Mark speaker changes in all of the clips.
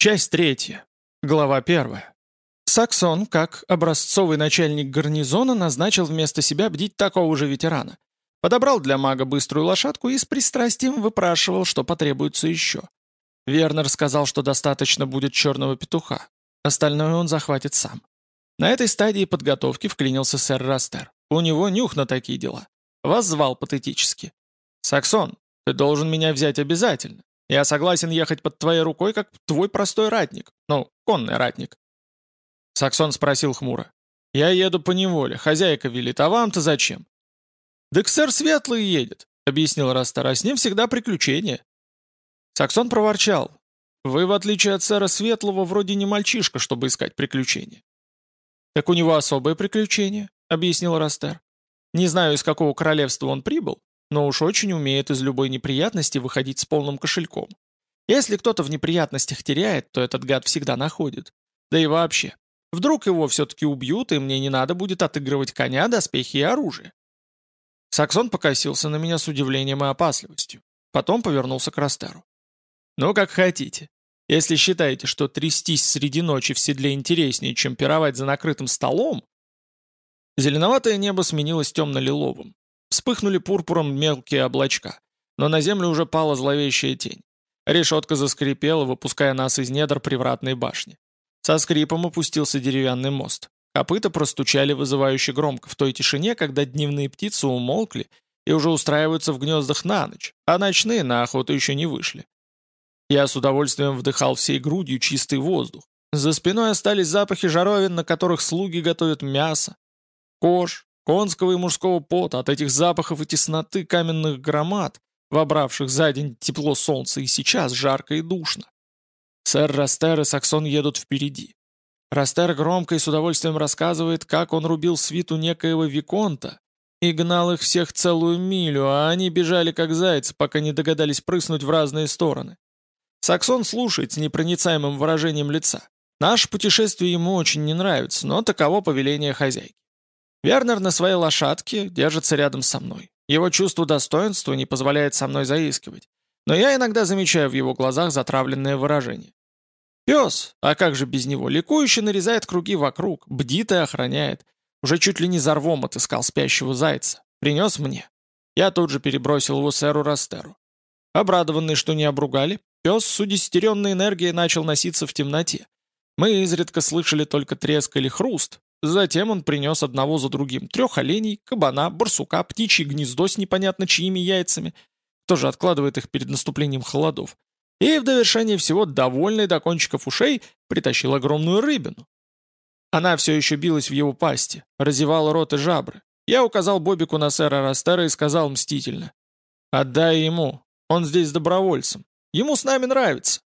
Speaker 1: Часть третья. Глава первая. Саксон, как образцовый начальник гарнизона, назначил вместо себя бдить такого же ветерана. Подобрал для мага быструю лошадку и с пристрастием выпрашивал, что потребуется еще. Вернер сказал, что достаточно будет черного петуха. Остальное он захватит сам. На этой стадии подготовки вклинился сэр Растер. У него нюх на такие дела. Вас звал патетически. «Саксон, ты должен меня взять обязательно. Я согласен ехать под твоей рукой, как твой простой ратник. Ну, конный ратник». Саксон спросил хмуро. «Я еду по неволе, хозяйка велит, а вам-то зачем?» «Да к сэр Светлый едет», — объяснил Растер, «а с ним всегда приключения». Саксон проворчал. «Вы, в отличие от сэра Светлого, вроде не мальчишка, чтобы искать приключения». «Так у него особое приключение», — объяснил Растер. «Не знаю, из какого королевства он прибыл, но уж очень умеет из любой неприятности выходить с полным кошельком. Если кто-то в неприятностях теряет, то этот гад всегда находит. Да и вообще, вдруг его все-таки убьют, и мне не надо будет отыгрывать коня, доспехи и оружие. Саксон покосился на меня с удивлением и опасливостью. Потом повернулся к Растеру. «Ну, как хотите. Если считаете, что трястись среди ночи в седле интереснее, чем пировать за накрытым столом...» Зеленоватое небо сменилось темно-лиловым. Вспыхнули пурпуром мелкие облачка, но на землю уже пала зловещая тень. Решетка заскрипела, выпуская нас из недр привратной башни. Со скрипом опустился деревянный мост. Копыта простучали вызывающе громко в той тишине, когда дневные птицы умолкли и уже устраиваются в гнездах на ночь, а ночные на охоту еще не вышли. Я с удовольствием вдыхал всей грудью чистый воздух. За спиной остались запахи жаровин, на которых слуги готовят мясо, кож, конского и мужского пота, от этих запахов и тесноты каменных громад, вобравших за день тепло солнца, и сейчас жарко и душно. Сэр Растер и Саксон едут впереди. Растер громко и с удовольствием рассказывает, как он рубил свиту некоего Виконта и гнал их всех целую милю, а они бежали как зайцы, пока не догадались прыснуть в разные стороны. Саксон слушает с непроницаемым выражением лица. Наше путешествие ему очень не нравится, но таково повеление хозяйки. Вернер на своей лошадке держится рядом со мной. Его чувство достоинства не позволяет со мной заискивать. Но я иногда замечаю в его глазах затравленное выражение. Пес, а как же без него, ликующе нарезает круги вокруг, бдит и охраняет. Уже чуть ли не за рвом отыскал спящего зайца. Принес мне. Я тут же перебросил его сэру Растеру. Обрадованный, что не обругали, пес с удестеренной энергией начал носиться в темноте. Мы изредка слышали только треск или хруст, Затем он принес одного за другим трех оленей, кабана, барсука, птичье гнездо с непонятно чьими яйцами, тоже откладывает их перед наступлением холодов, и в довершение всего, довольный до кончиков ушей, притащил огромную рыбину. Она все еще билась в его пасти, разевала рот и жабры. Я указал Бобику на сэра Растера и сказал мстительно. «Отдай ему, он здесь добровольцем, ему с нами нравится».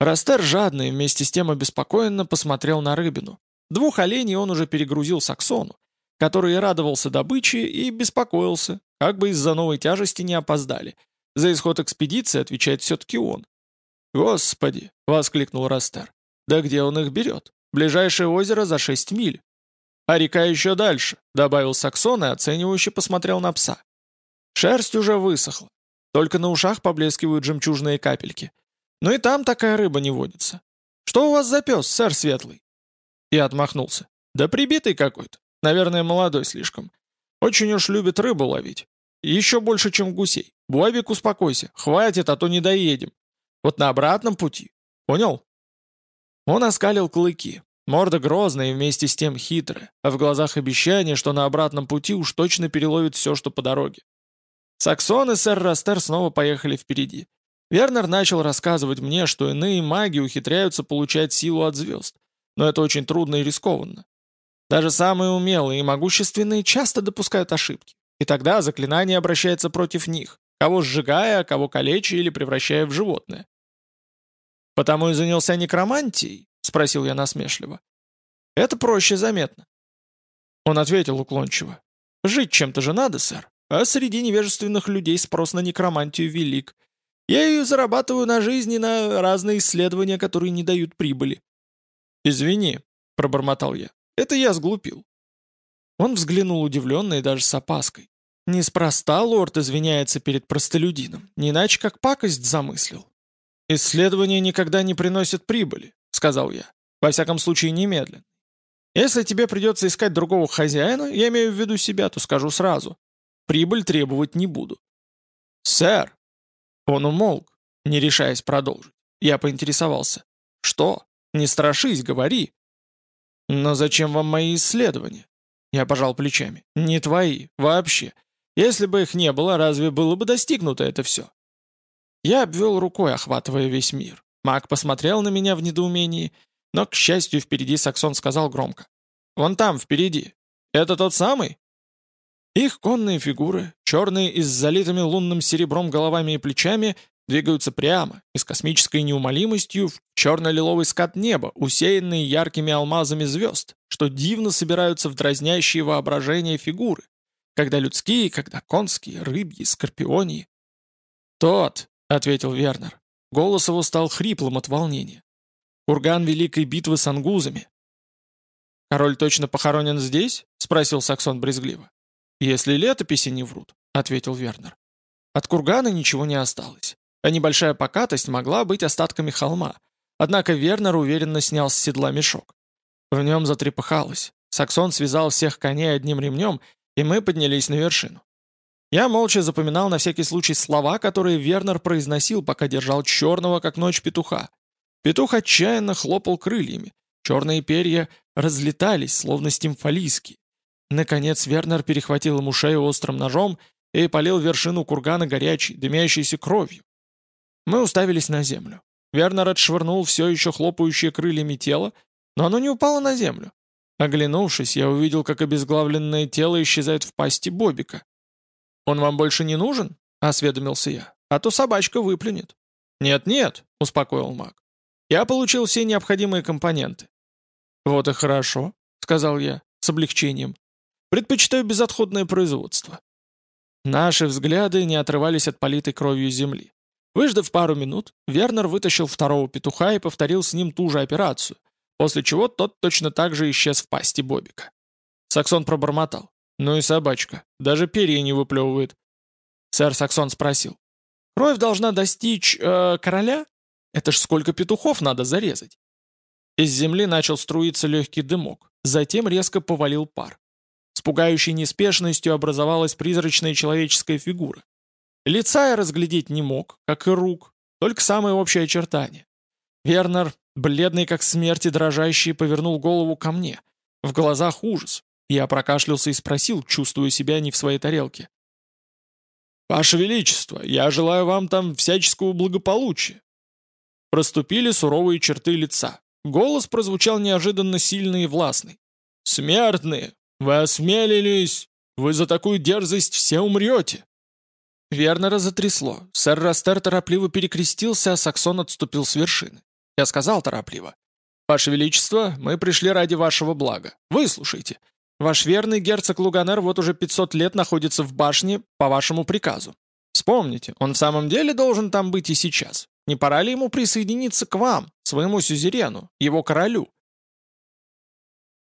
Speaker 1: Растер жадно и вместе с тем обеспокоенно посмотрел на рыбину. Двух оленей он уже перегрузил Саксону, который радовался добыче и беспокоился, как бы из-за новой тяжести не опоздали. За исход экспедиции отвечает все-таки он. «Господи!» — воскликнул Растер. «Да где он их берет? Ближайшее озеро за шесть миль. А река еще дальше», — добавил Саксон и оценивающе посмотрел на пса. Шерсть уже высохла. Только на ушах поблескивают жемчужные капельки. Но и там такая рыба не водится. Что у вас за пес, сэр Светлый? Я отмахнулся. «Да прибитый какой-то. Наверное, молодой слишком. Очень уж любит рыбу ловить. Еще больше, чем гусей. Буавик, успокойся. Хватит, а то не доедем. Вот на обратном пути. Понял?» Он оскалил клыки. Морда грозная и вместе с тем хитрая, а в глазах обещание, что на обратном пути уж точно переловит все, что по дороге. Саксон и сэр Растер снова поехали впереди. Вернер начал рассказывать мне, что иные маги ухитряются получать силу от звезд, но это очень трудно и рискованно. Даже самые умелые и могущественные часто допускают ошибки, и тогда заклинание обращается против них, кого сжигая, а кого калеча или превращая в животное. «Потому и занялся некромантией?» — спросил я насмешливо. «Это проще заметно». Он ответил уклончиво. «Жить чем-то же надо, сэр, а среди невежественных людей спрос на некромантию велик. Я ее зарабатываю на жизни на разные исследования, которые не дают прибыли. «Извини», — пробормотал я, — «это я сглупил». Он взглянул удивленно и даже с опаской. Неспроста лорд извиняется перед простолюдином, не иначе как пакость замыслил. «Исследования никогда не приносят прибыли», — сказал я. «Во всяком случае, немедленно. Если тебе придется искать другого хозяина, я имею в виду себя, то скажу сразу. Прибыль требовать не буду». «Сэр!» Он умолк, не решаясь продолжить. Я поинтересовался. «Что? Не страшись, говори». «Но зачем вам мои исследования?» Я пожал плечами. «Не твои, вообще. Если бы их не было, разве было бы достигнуто это все?» Я обвел рукой, охватывая весь мир. Маг посмотрел на меня в недоумении, но, к счастью, впереди Саксон сказал громко. «Вон там, впереди. Это тот самый?» Их конные фигуры, черные и с залитыми лунным серебром головами и плечами, двигаются прямо и с космической неумолимостью в черно-лиловый скат неба, усеянный яркими алмазами звезд, что дивно собираются в дразнящие воображение фигуры, когда людские, когда конские, рыбьи, скорпионии. «Тот», — ответил Вернер. Голос его стал хриплым от волнения. «Курган Великой битвы с ангузами». «Король точно похоронен здесь?» — спросил Саксон брезгливо. «Если летописи не врут», — ответил Вернер. От кургана ничего не осталось, а небольшая покатость могла быть остатками холма. Однако Вернер уверенно снял с седла мешок. В нем затрепыхалось. Саксон связал всех коней одним ремнем, и мы поднялись на вершину. Я молча запоминал на всякий случай слова, которые Вернер произносил, пока держал черного, как ночь, петуха. Петух отчаянно хлопал крыльями. Черные перья разлетались, словно стимфалийские. Наконец Вернер перехватил ему шею острым ножом и полил вершину кургана горячей, дымящейся кровью. Мы уставились на землю. Вернер отшвырнул все еще хлопающее крыльями тело, но оно не упало на землю. Оглянувшись, я увидел, как обезглавленное тело исчезает в пасти Бобика. «Он вам больше не нужен?» — осведомился я. «А то собачка выплюнет». «Нет-нет», — успокоил маг. «Я получил все необходимые компоненты». «Вот и хорошо», — сказал я, с облегчением. «Предпочитаю безотходное производство». Наши взгляды не отрывались от политой кровью земли. Выждав пару минут, Вернер вытащил второго петуха и повторил с ним ту же операцию, после чего тот точно так же исчез в пасти Бобика. Саксон пробормотал. «Ну и собачка. Даже перья не выплевывает». Сэр Саксон спросил. «Кровь должна достичь э, короля? Это ж сколько петухов надо зарезать?» Из земли начал струиться легкий дымок, затем резко повалил пар. С пугающей неспешностью образовалась призрачная человеческая фигура. Лица я разглядеть не мог, как и рук, только самые общие очертания. Вернер, бледный как смерть и дрожащий, повернул голову ко мне. В глазах ужас, я прокашлялся и спросил, чувствуя себя не в своей тарелке. «Ваше Величество, я желаю вам там всяческого благополучия». Проступили суровые черты лица. Голос прозвучал неожиданно сильный и властный. «Смертные! Вы осмелились! Вы за такую дерзость все умрете!» Вернера затрясло. Сэр Растер торопливо перекрестился, а Саксон отступил с вершины. Я сказал торопливо. «Ваше Величество, мы пришли ради вашего блага. Выслушайте. Ваш верный герцог Луганер вот уже 500 лет находится в башне по вашему приказу. Вспомните, он в самом деле должен там быть и сейчас. Не пора ли ему присоединиться к вам, своему сюзерену, его королю?»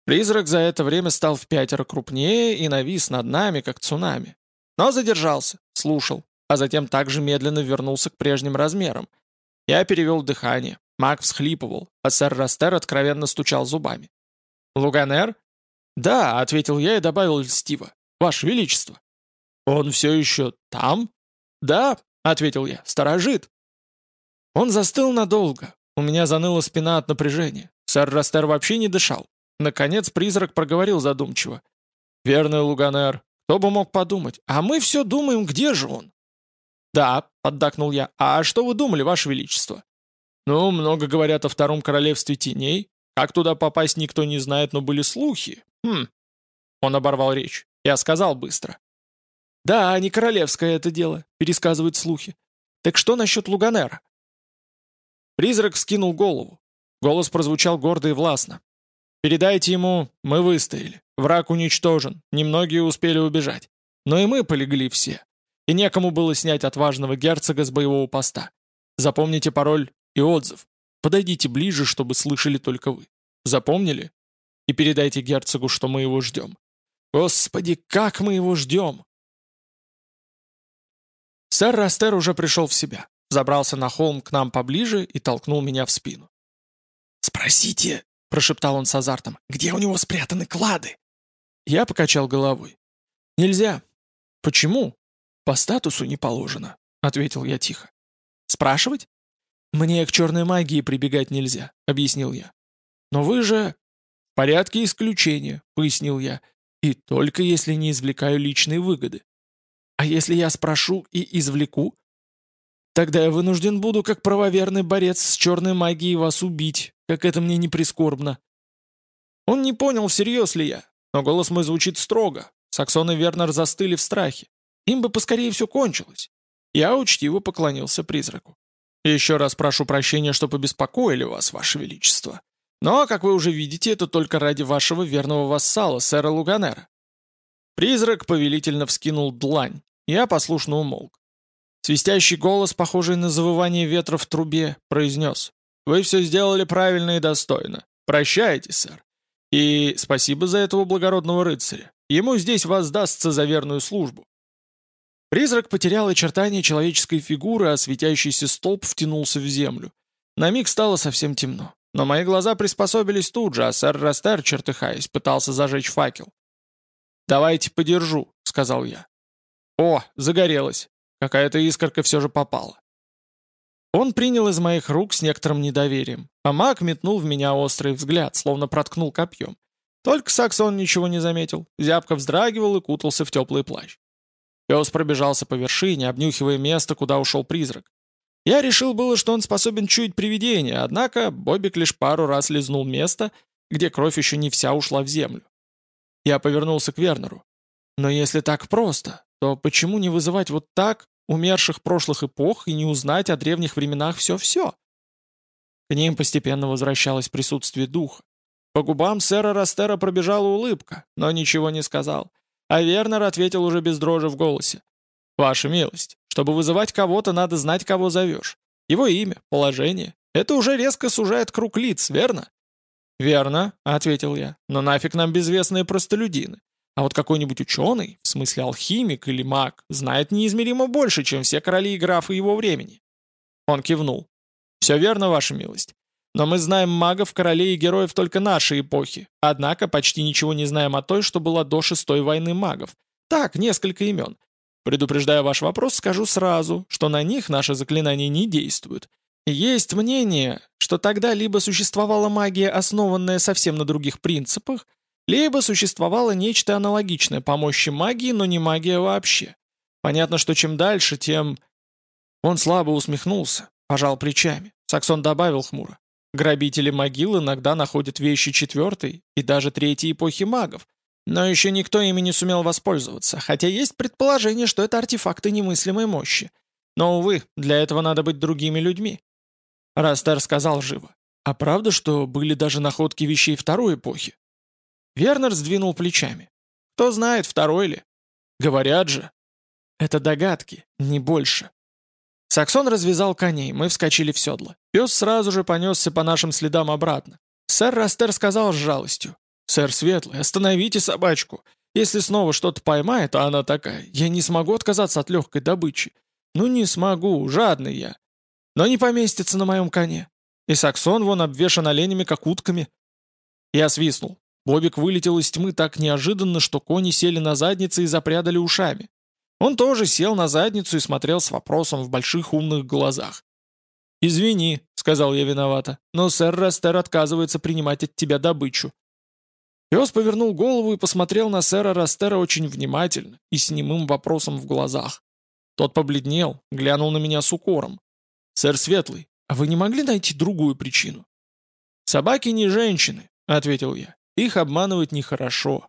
Speaker 1: Призрак за это время стал в пятеро крупнее и навис над нами, как цунами. Но задержался, слушал, а затем также медленно вернулся к прежним размерам. Я перевел дыхание, маг всхлипывал, а сэр Растер откровенно стучал зубами. «Луганер?» «Да», — ответил я и добавил льстиво. «Ваше Величество». «Он все еще там?» «Да», — ответил я, — «сторожит». Он застыл надолго. У меня заныла спина от напряжения. Сэр Растер вообще не дышал. Наконец призрак проговорил задумчиво. «Верный Луганер, кто бы мог подумать? А мы все думаем, где же он?» «Да», — поддакнул я. «А что вы думали, Ваше Величество?» «Ну, много говорят о Втором Королевстве Теней. Как туда попасть, никто не знает, но были слухи. Хм». Он оборвал речь. Я сказал быстро. «Да, не королевское это дело», — пересказывают слухи. «Так что насчет Луганера?» Призрак вскинул голову. Голос прозвучал гордо и властно. «Передайте ему, мы выстояли. Враг уничтожен, немногие успели убежать. Но и мы полегли все. И некому было снять отважного герцога с боевого поста. Запомните пароль и отзыв. Подойдите ближе, чтобы слышали только вы. Запомнили? И передайте герцогу, что мы его ждем. Господи, как мы его ждем!» Сэр Растер уже пришел в себя. забрался на холм к нам поближе и толкнул меня в спину.
Speaker 2: «Спросите», — прошептал он с азартом, — «где у него спрятаны клады?»
Speaker 1: Я покачал головой. «Нельзя». «Почему?» «По статусу не положено», — ответил я тихо. «Спрашивать?» «Мне к черной магии прибегать нельзя», — объяснил я. «Но вы же...» «В порядке исключения», — пояснил я. «И только если не извлекаю личные выгоды. А если я спрошу и извлеку?» «Тогда я вынужден буду, как правоверный борец с черной магией, вас убить, как это мне не прискорбно». Он не понял, всерьез ли я, но голос мой звучит строго. Саксон и Вернер застыли в страхе. Им бы поскорее все кончилось. Я учтиво поклонился призраку. «Еще раз прошу прощения, что побеспокоили вас, ваше величество. Но, как вы уже видите, это только ради вашего верного вассала, сэра Луганера». Призрак повелительно вскинул длань. Я послушно умолк. Свистящий голос, похожий на завывание ветра в трубе, произнес. «Вы все сделали правильно и достойно. Прощайте, сэр. И спасибо за этого благородного рыцаря. Ему здесь воздастся за верную службу. Призрак потерял очертания человеческой фигуры, а светящийся столб втянулся в землю. На миг стало совсем темно. Но мои глаза приспособились тут же, а сэр Растер, чертыхаясь, пытался зажечь факел. «Давайте подержу», — сказал я. «О, загорелось. Какая-то искорка все же попала». Он принял из моих рук с некоторым недоверием, а маг метнул в меня острый взгляд, словно проткнул копьем. Только Саксон ничего не заметил, зябко вздрагивал и кутался в теплый плащ. Пес пробежался по вершине, обнюхивая место, куда ушел призрак. Я решил было, что он способен чуять привидение, однако Бобик лишь пару раз лизнул место, где кровь еще не вся ушла в землю. Я повернулся к Вернеру. Но если так просто, то почему не вызывать вот так умерших прошлых эпох и не узнать о древних временах все-все? К ним постепенно возвращалось присутствие духа. По губам сэра Растера пробежала улыбка, но ничего не сказал. А Вернер ответил уже без дрожи в голосе. «Ваша милость, чтобы вызывать кого-то, надо знать, кого зовешь. Его имя, положение. Это уже резко сужает круг лиц, верно?» «Верно», — ответил я, — «но нафиг нам безвестные простолюдины. А вот какой-нибудь ученый, в смысле алхимик или маг, знает неизмеримо больше, чем все короли и графы его времени». Он кивнул. «Все верно, ваша милость. Но мы знаем магов, королей и героев только нашей эпохи, однако почти ничего не знаем о той, что была до шестой войны магов. Так, несколько имен. Предупреждая ваш вопрос, скажу сразу, что на них наши заклинания не действуют. Есть мнение, что тогда либо существовала магия, основанная совсем на других принципах, либо существовало нечто аналогичное по мощи магии, но не магия вообще. Понятно, что чем дальше, тем... Он слабо усмехнулся, пожал плечами. Саксон добавил хмуро. Грабители могил иногда находят вещи четвертой и даже третьей эпохи магов, но еще никто ими не сумел воспользоваться, хотя есть предположение, что это артефакты немыслимой мощи. Но, увы, для этого надо быть другими людьми. Растер сказал живо. А правда, что были даже находки вещей второй эпохи? Вернер сдвинул плечами. Кто знает, второй ли? Говорят же. Это догадки, не больше. Саксон развязал коней, мы вскочили в седло. Пес сразу же понесся по нашим следам обратно. Сэр Растер сказал с жалостью. «Сэр Светлый, остановите собачку. Если снова что-то поймает, а она такая, я не смогу отказаться от легкой добычи. Ну не смогу, жадный я. Но не поместится на моем коне. И Саксон вон обвешан оленями, как утками». Я свистнул. Бобик вылетел из тьмы так неожиданно, что кони сели на задницы и запрядали ушами. Он тоже сел на задницу и смотрел с вопросом в больших умных глазах. «Извини», — сказал я виновато, «но сэр Растер отказывается принимать от тебя добычу». Пес повернул голову и посмотрел на сэра Растера очень внимательно и с немым вопросом в глазах. Тот побледнел, глянул на меня с укором. «Сэр Светлый, а вы не могли найти другую причину?» «Собаки не женщины», — ответил я. «Их обманывать нехорошо.